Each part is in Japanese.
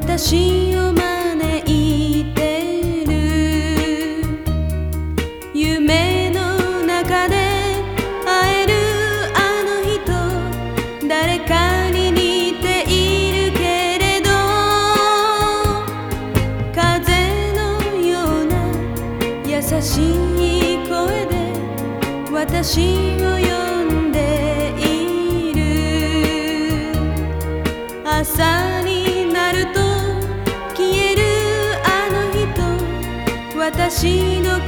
私を招いてる。夢の中で会えるあの人誰かに似ているけれど風のような優しい声で私を呼んでいる。朝私の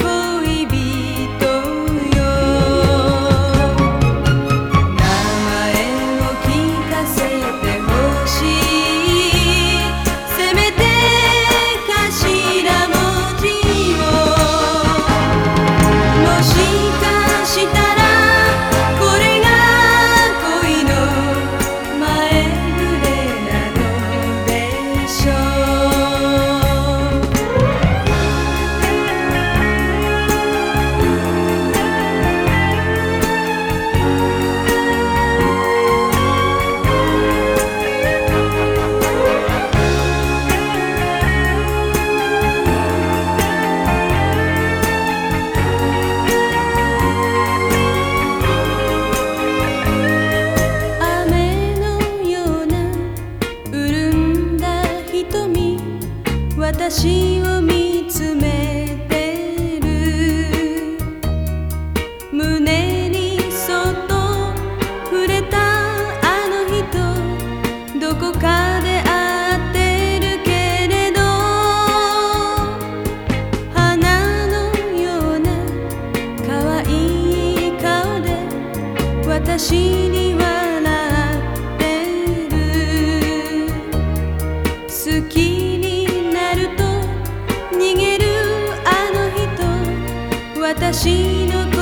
私を見つめてる胸にそっと触れたあの人どこかで会ってるけれど花のような可愛い顔で私に私の声